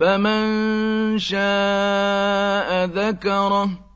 فَمَن شَاءَ ذَكَرَهُ